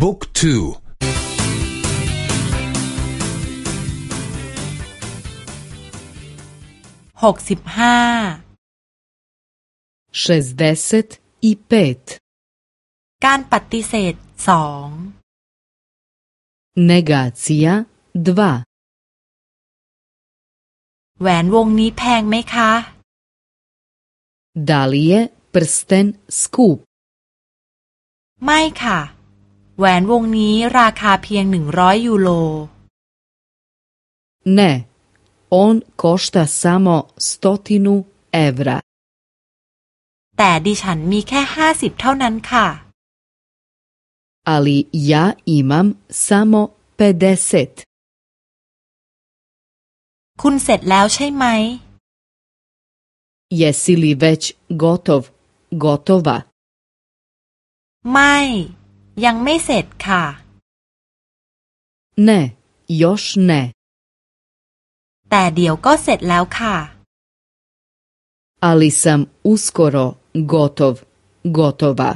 บุ๊กทูหกสิบห้าการปฏิเสธสอง Negacija 2แหวนวงนี้แพงไหมคะ Da li je prsten skup ไม่ค่ะ แหวนวงนี้ราคาเพียงหนึ่งร้อยยูโร Ne, on košta samo stotinu evra แต่ดิฉันมีแค่ห้าสิบเท่านั้นค่ะ ali ja imam samo 50. คุณเสร็จแล้วใช่ไหม Jesi li već gotov, gotova? ไม่ ยังไม่เสร็จค่ะ Ne, još ne. แต่เดี๋ยวก็เสร็จแล้วค่ะ Ali sam uskoro gotov, gotova.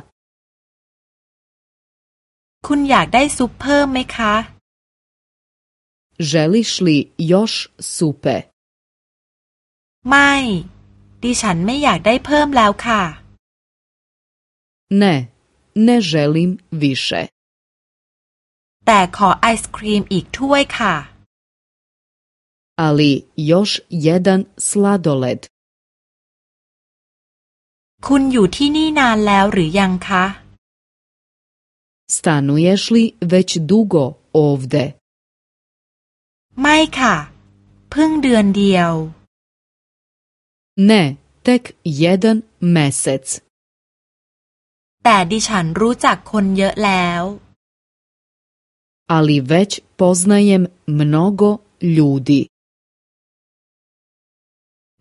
คุณอยากได้ซุปเพิ่มไหมคะ Želiš li još supe? ไม่ ดิฉันไม่อยากได้เพิ่มแล้วค่ะ Ne, ne želim više. แต่ขอไอศครีมอีกถ้วยค่ะ Ali još jedan sladoled. คุณอยู่ที่นี่นานแล้วหรือยังคะ Stanuješ li već dugo ovde? ไม่ค่ะ เพิ่งเดือนเดียว Ne, tek jedan mesec. แต่ดิฉันรู้จักคนเยอะแล้ว Ali već poznajem mnogo ljudi.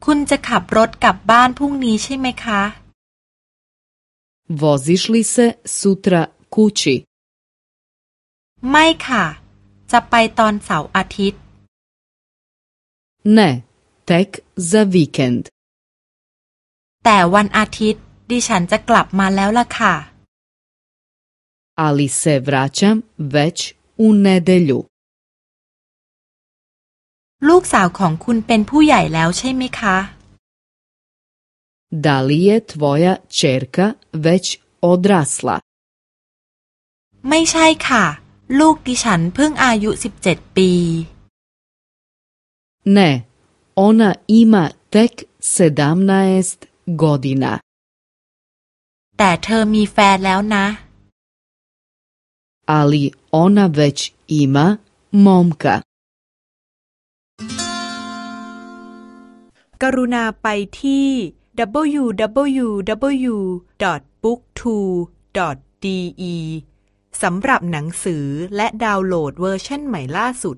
คุณจะขับรถกลับบ้านพรุ่งนี้ใช่ไหมคะ Voziš li se sutra kući? ไม่ค่ะ จะไปตอนเสาร์อาทิตย์ Ne, tek za vikend. แต่วันอาทิตย์ ดิฉันจะกลับมาแล้วล่ะค่ะ Ali se vraćam već u nedelju. ลูกสาวของคุณเป็นผู้ใหญ่แล้วใช่ไหมคะ Da li je tvoja čerka već odrasla? ไม่ใช่ค่ะ ลูกดิฉันเพิ่งอายุสิบเจ็ดปี Ne, ona ima tek sedamnaest godina. แต่เธอมีแฟนแล้วนะ Ali ona već ima momka. กรุณาไปที่ www.booktwo.de สำหรับหนังสือและดาวน์โหลดเวอร์ชันใหม่ล่าสุด